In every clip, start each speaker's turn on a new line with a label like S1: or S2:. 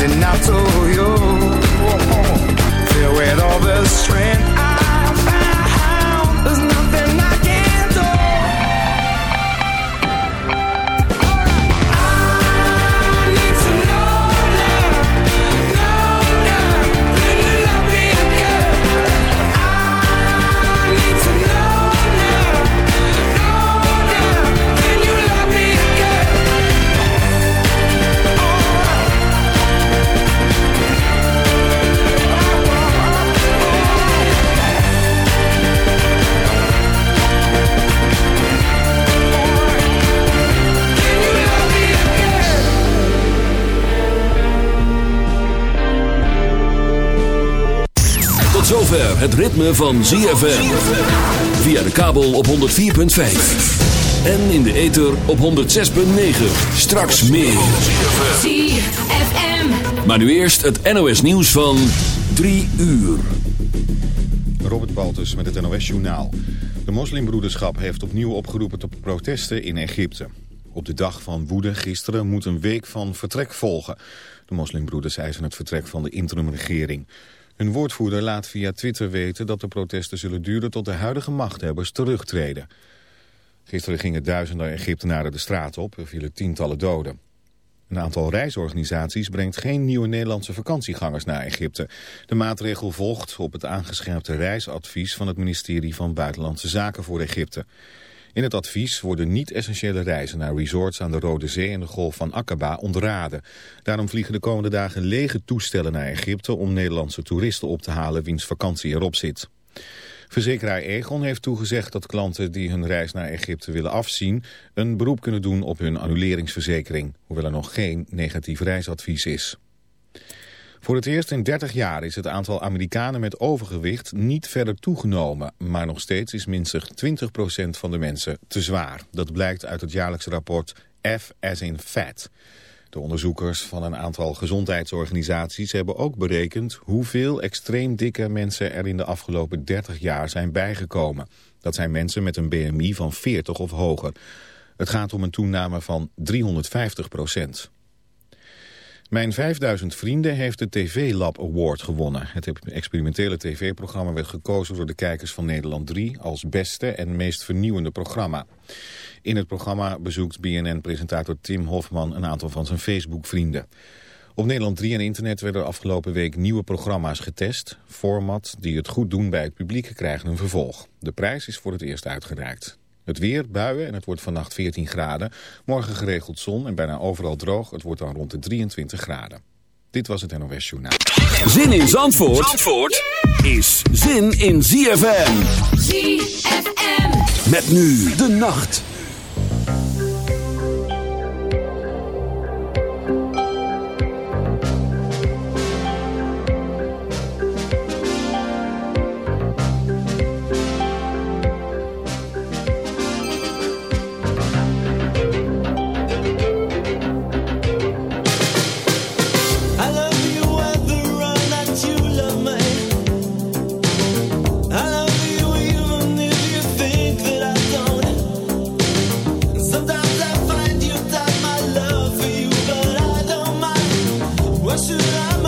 S1: rising out to you. With all the strength I found.
S2: Zover het ritme van ZFM. Via de kabel op 104.5. En in de ether op 106.9. Straks meer.
S3: ZFM.
S2: Maar nu eerst het NOS nieuws van 3 uur.
S4: Robert Baltus met het NOS-journaal. De moslimbroederschap heeft opnieuw opgeroepen tot protesten in Egypte. Op de dag van woede gisteren moet een week van vertrek volgen. De moslimbroeders eisen het vertrek van de interimregering. Hun woordvoerder laat via Twitter weten dat de protesten zullen duren tot de huidige machthebbers terugtreden. Gisteren gingen duizenden Egyptenaren de straat op, er vielen tientallen doden. Een aantal reisorganisaties brengt geen nieuwe Nederlandse vakantiegangers naar Egypte. De maatregel volgt op het aangescherpte reisadvies van het ministerie van Buitenlandse Zaken voor Egypte. In het advies worden niet-essentiële reizen naar resorts aan de Rode Zee en de Golf van Aqaba ontraden. Daarom vliegen de komende dagen lege toestellen naar Egypte om Nederlandse toeristen op te halen wiens vakantie erop zit. Verzekeraar Egon heeft toegezegd dat klanten die hun reis naar Egypte willen afzien... een beroep kunnen doen op hun annuleringsverzekering, hoewel er nog geen negatief reisadvies is. Voor het eerst in 30 jaar is het aantal Amerikanen met overgewicht niet verder toegenomen. Maar nog steeds is minstens 20% van de mensen te zwaar. Dat blijkt uit het jaarlijkse rapport F as in Fat. De onderzoekers van een aantal gezondheidsorganisaties hebben ook berekend hoeveel extreem dikke mensen er in de afgelopen 30 jaar zijn bijgekomen. Dat zijn mensen met een BMI van 40 of hoger. Het gaat om een toename van 350 procent. Mijn 5000 Vrienden heeft de TV Lab Award gewonnen. Het experimentele tv-programma werd gekozen door de kijkers van Nederland 3 als beste en meest vernieuwende programma. In het programma bezoekt BNN-presentator Tim Hofman een aantal van zijn Facebook-vrienden. Op Nederland 3 en internet werden afgelopen week nieuwe programma's getest. Format die het goed doen bij het publiek krijgen een vervolg. De prijs is voor het eerst uitgereikt. Het weer, buien en het wordt vannacht 14 graden. Morgen geregeld zon en bijna overal droog. Het wordt dan rond de 23 graden. Dit was het NOS Journaal.
S2: Zin in Zandvoort, Zandvoort is zin in ZFM.
S3: ZFM.
S2: Met nu de nacht.
S5: Should I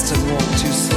S3: must have walked too
S6: slow.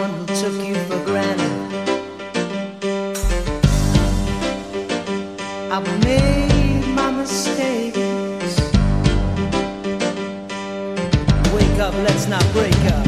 S7: one who took you for granted. I've made my mistakes. Wake up, let's not break up.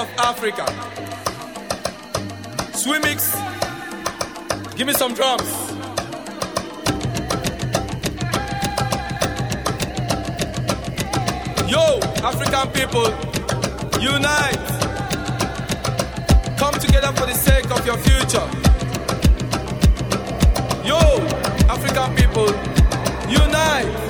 S8: Of Africa. Swemix, give me some drums. Yo, African people, unite. Come together for the sake of your future. Yo, African people, unite.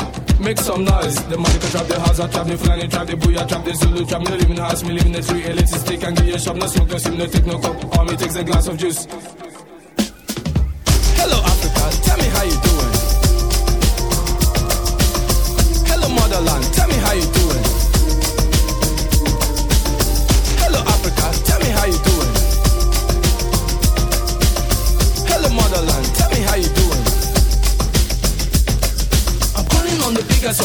S8: Make some noise. The money can trap the house, I trap the Fulani, trap the booyah, trap the Zulu, trap me the house, me live in the tree. Elitist stick and give you a shop, no smoke, no sim, no take no coke. All me takes a glass of juice.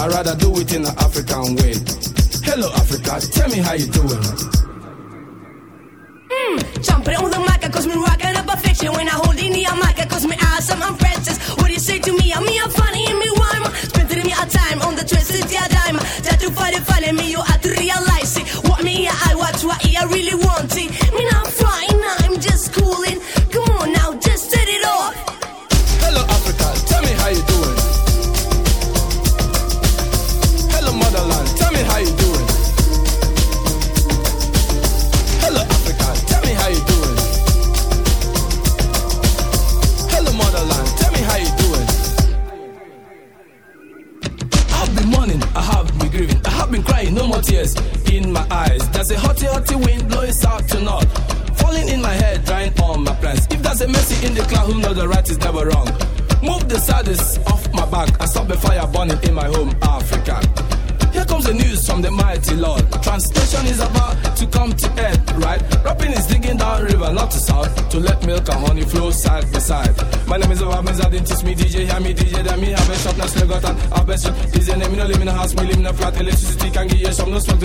S8: I'd rather do it in an African way. Hello, Africa, tell me how you doing.
S9: Hmm, jumping on the mic, cause me rocking up a fiction. When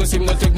S8: some, no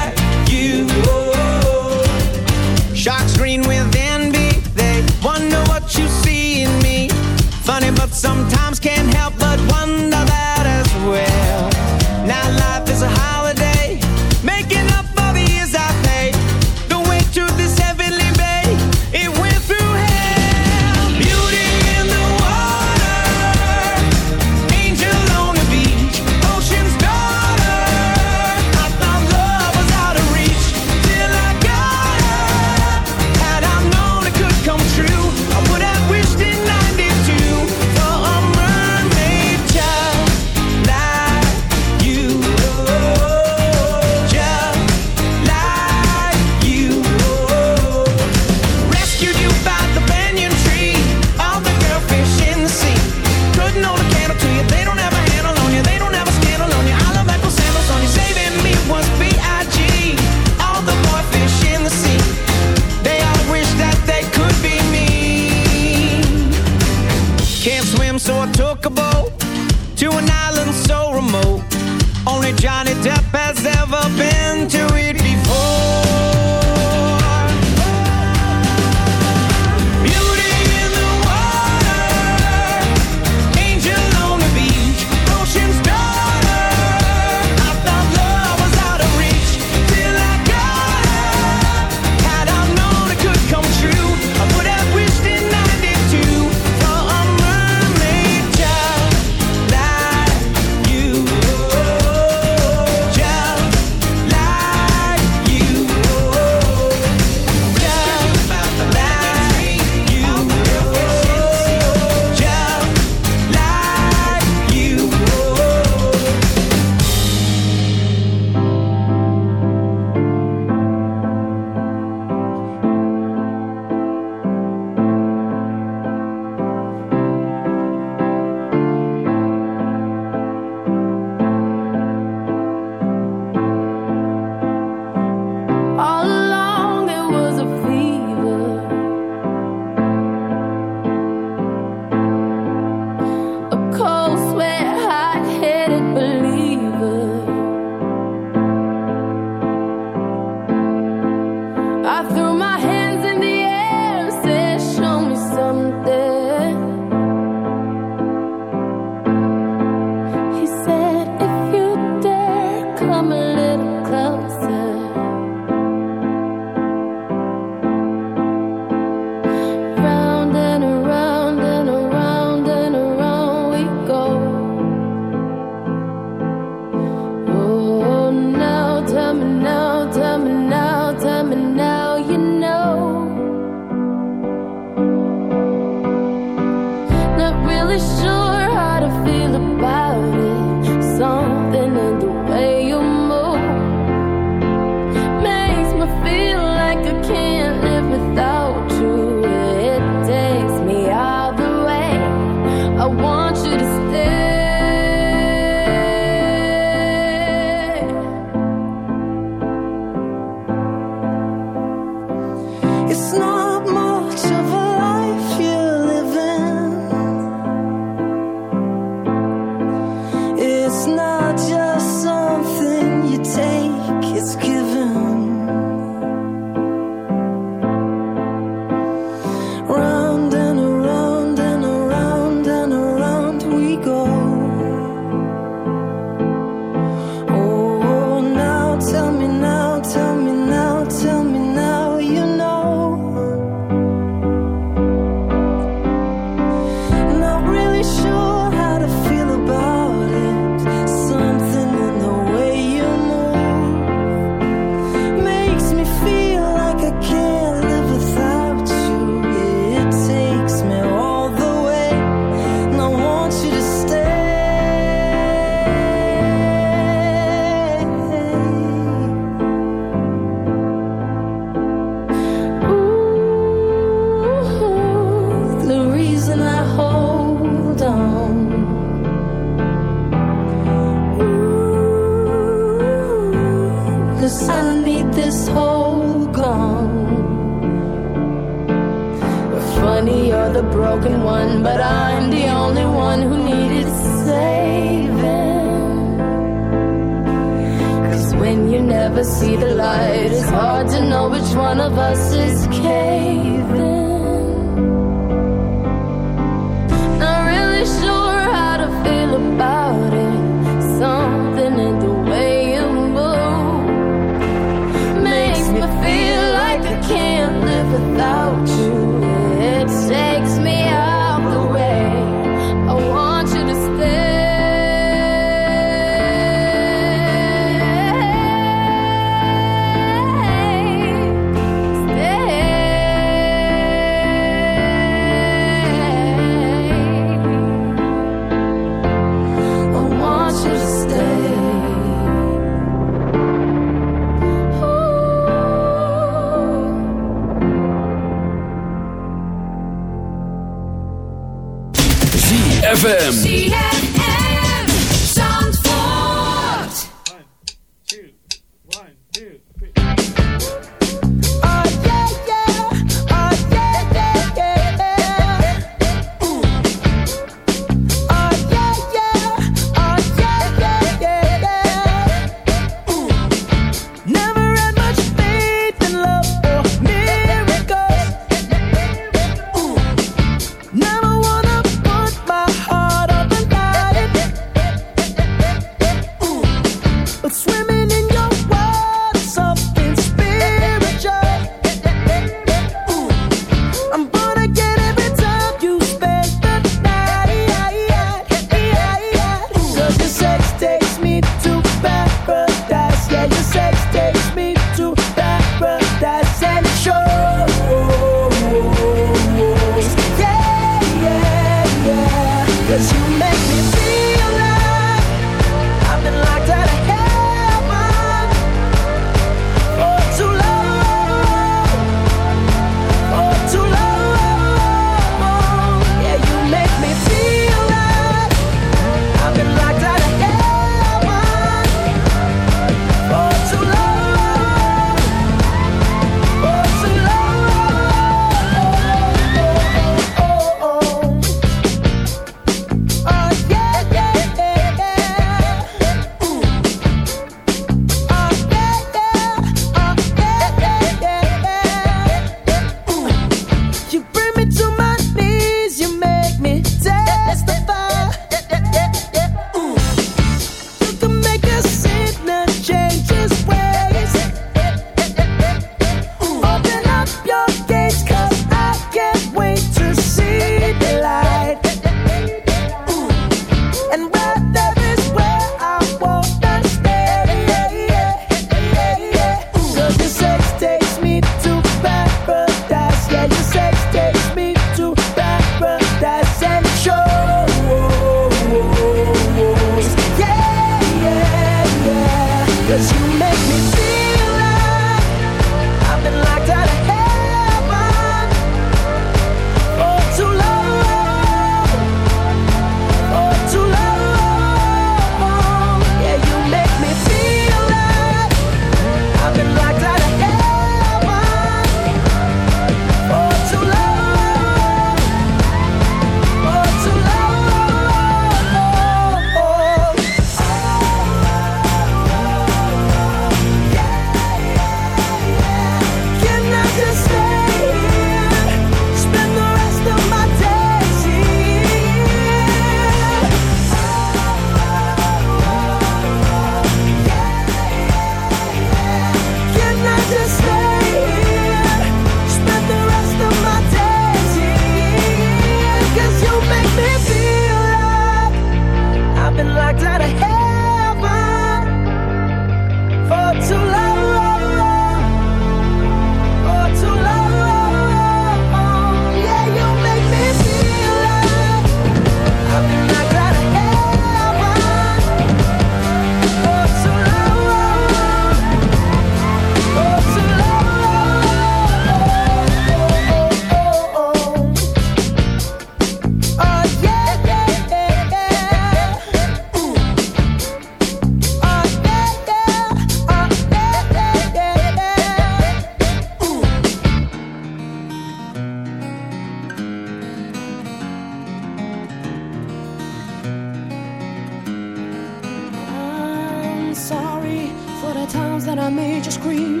S1: sorry for the
S10: times that I made you scream,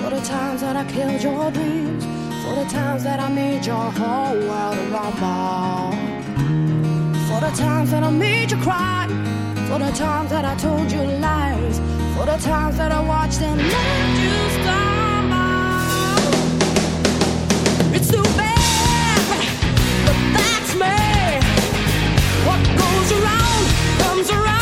S10: for the times that I killed your dreams, for the times that I made your whole world rumble, for the times that I made you cry, for the times that I told you lies, for the times that I watched them let you stumble. It's too bad, but that's me. What goes around comes around.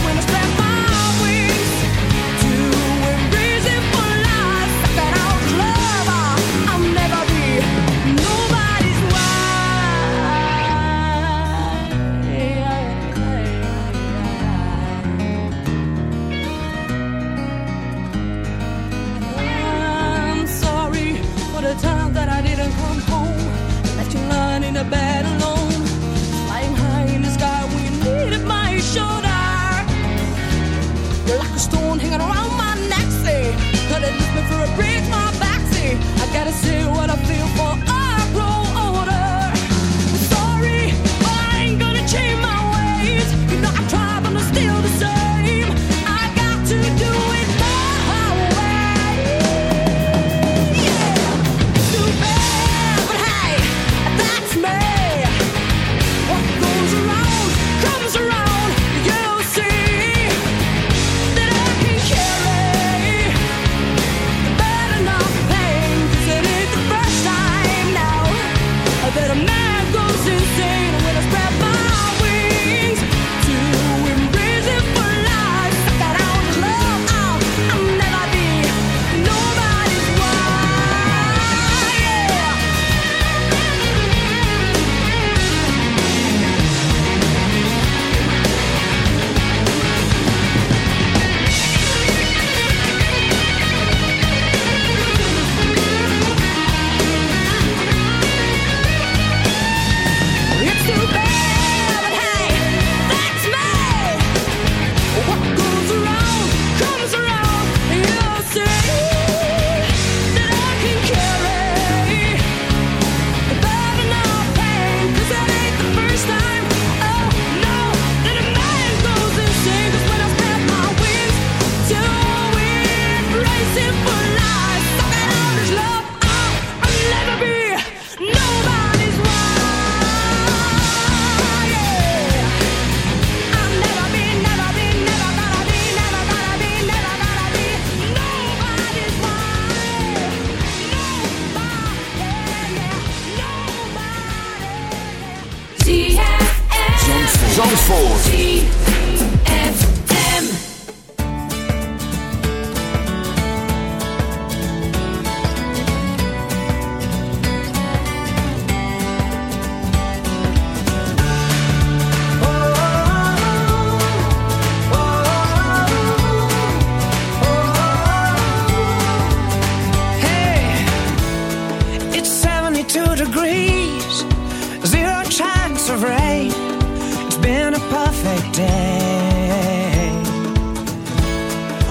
S10: a
S1: battle.